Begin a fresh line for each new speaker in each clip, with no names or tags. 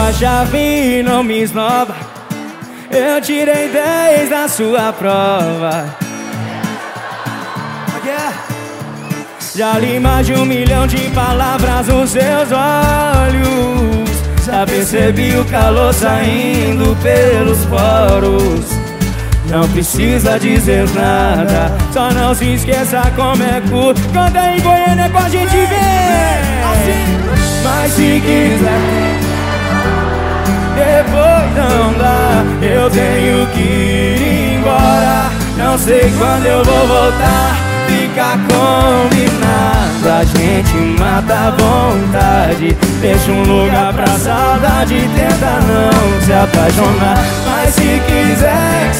Nova chave, nomes nova. Eu tirei 10 na sua prova. Já li mais de um milhão de palavras nos seus olhos. Já percebi o calor saindo pelos poros. Não precisa dizer nada Só não se esqueça como é curto Canta em Goiânia com a gente ver Mas se quiser Depois não dá Eu tenho que ir embora. Não sei quando eu vou voltar Fica combinado. A gente mata a vontade Deixa um lugar pra saudade Tenta não se apaixonar. Mas se quiser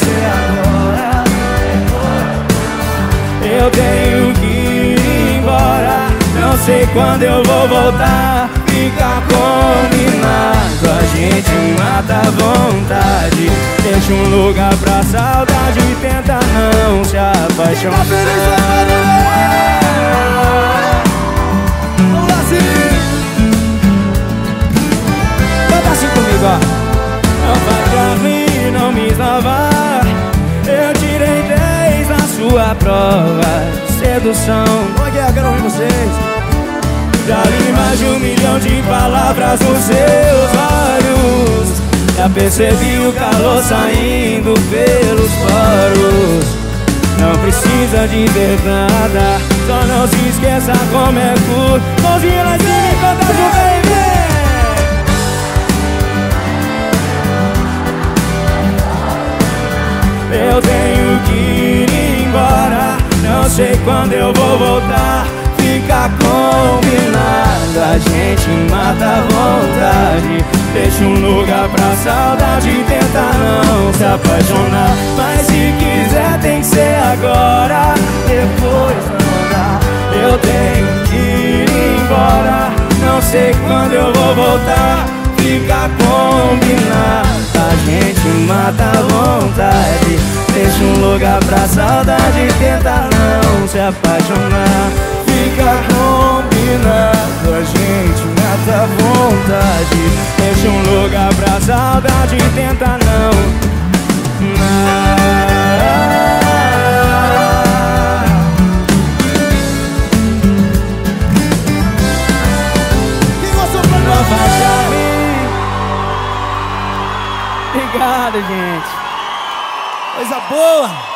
Eu tenho que ir embora. Não sei quando eu vou voltar Fica combinado. A gente mata a vontade. Deixa um lugar pra saudade E tenta não se apaixonar.
Vamos lá,
Canta assim comigo, ó. Não vai pra mim, não me esnovar Eu tirei 10 na sua prova. Sedução.
Oi, Guerra, quero ouvir vocês
Li mais de um milhão de palavras nos seus olhos. Já percebi o calor saindo pelos poros. Não precisa dizer nada Só não se esqueça como é curto Mãozinha lá em cima e junto, baby Eu tenho que ir embora Não sei quando eu vou voltar Fica combinado. A gente mata a vontade. Deixa um lugar pra saudade Tenta não se apaixonar. Mas se quiser tem que ser agora. Depois não dá. Eu tenho que ir embora. Não sei quando eu vou voltar. Fica combinado. A gente mata a vontade. Deixa um lugar pra saudade Tenta não se apaixonar fica combinado. A gente mata a vontade. Deixa um lugar pra saudade Tenta não, não é Obrigado, gente. Coisa boa.